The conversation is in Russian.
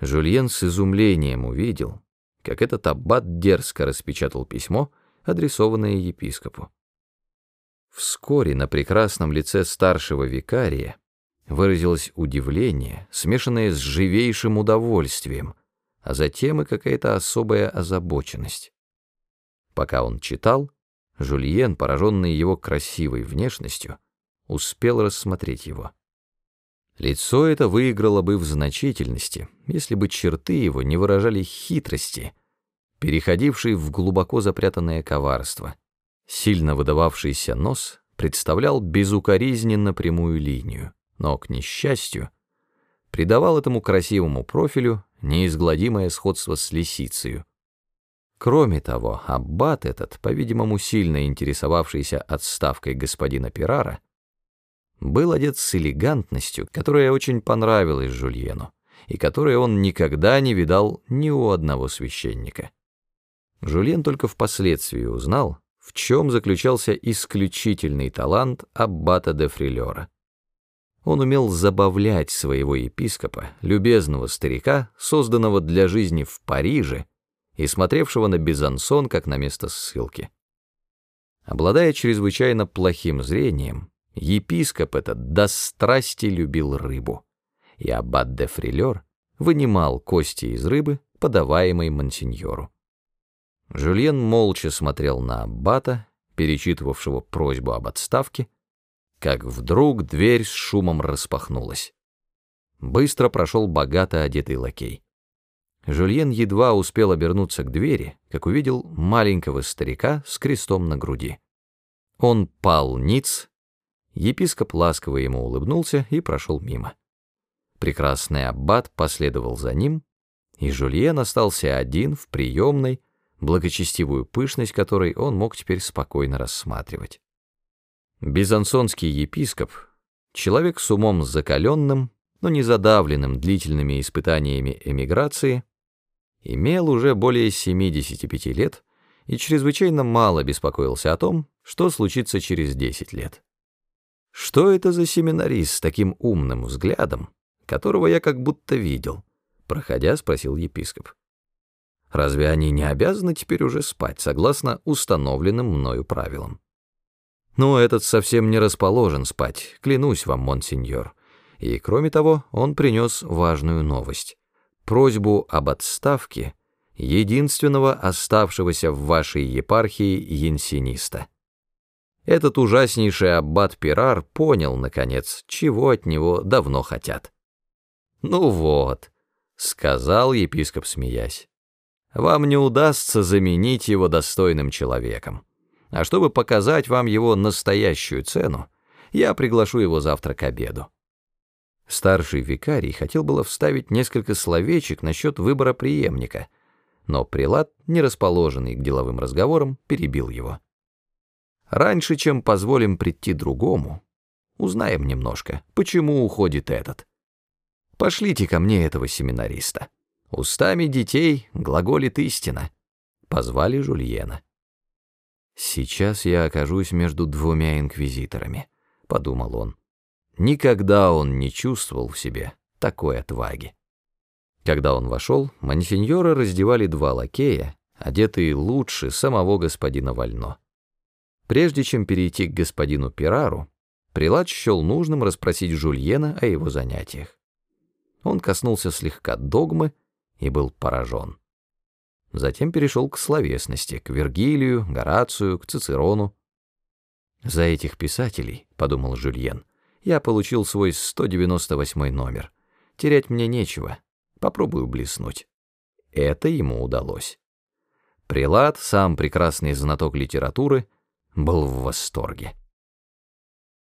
Жульен с изумлением увидел, как этот аббат дерзко распечатал письмо, адресованное епископу. Вскоре на прекрасном лице старшего викария выразилось удивление, смешанное с живейшим удовольствием, а затем и какая-то особая озабоченность. Пока он читал, Жульен, пораженный его красивой внешностью, успел рассмотреть его. Лицо это выиграло бы в значительности, если бы черты его не выражали хитрости, переходившей в глубоко запрятанное коварство. Сильно выдававшийся нос представлял безукоризненно прямую линию, но, к несчастью, придавал этому красивому профилю неизгладимое сходство с лисицею. Кроме того, аббат этот, по-видимому, сильно интересовавшийся отставкой господина Пирара, был одет с элегантностью, которая очень понравилась Жульену, и которой он никогда не видал ни у одного священника. Жульен только впоследствии узнал, в чем заключался исключительный талант аббата де Фрилера. Он умел забавлять своего епископа, любезного старика, созданного для жизни в Париже и смотревшего на Безансон как на место ссылки. Обладая чрезвычайно плохим зрением, Епископ этот до страсти любил рыбу, и аббат де Фрилер вынимал кости из рыбы, подаваемой мансиньору. Жюльен молча смотрел на аббата, перечитывавшего просьбу об отставке, как вдруг дверь с шумом распахнулась. Быстро прошел богато одетый лакей. Жюльен едва успел обернуться к двери, как увидел маленького старика с крестом на груди. Он пал ниц, Епископ ласково ему улыбнулся и прошел мимо. Прекрасный аббат последовал за ним, и Жульен остался один в приемной, благочестивую пышность которой он мог теперь спокойно рассматривать. Бизансонский епископ, человек с умом закаленным, но не задавленным длительными испытаниями эмиграции, имел уже более 75 лет и чрезвычайно мало беспокоился о том, что случится через 10 лет. Что это за семинарист с таким умным взглядом, которого я как будто видел? Проходя, спросил епископ. Разве они не обязаны теперь уже спать, согласно установленным мною правилам? Ну, этот совсем не расположен спать, клянусь вам, монсеньор. И, кроме того, он принес важную новость. Просьбу об отставке единственного оставшегося в вашей епархии янсиниста. Этот ужаснейший аббат Пирар понял, наконец, чего от него давно хотят. «Ну вот», — сказал епископ, смеясь, — «вам не удастся заменить его достойным человеком. А чтобы показать вам его настоящую цену, я приглашу его завтра к обеду». Старший викарий хотел было вставить несколько словечек насчет выбора преемника, но прилад, не расположенный к деловым разговорам, перебил его. Раньше, чем позволим прийти другому, узнаем немножко, почему уходит этот. Пошлите ко мне этого семинариста. Устами детей глаголит истина. Позвали Жульена. Сейчас я окажусь между двумя инквизиторами, подумал он. Никогда он не чувствовал в себе такой отваги. Когда он вошел, мансиньора раздевали два лакея, одетые лучше самого господина Вально. Прежде чем перейти к господину Пирару, Прилад счел нужным расспросить Жульена о его занятиях. Он коснулся слегка догмы и был поражен. Затем перешел к словесности, к Вергилию, Горацию, к Цицерону. «За этих писателей, — подумал Жюльен, — я получил свой 198 номер. Терять мне нечего, попробую блеснуть». Это ему удалось. Прилад, сам прекрасный знаток литературы, был в восторге.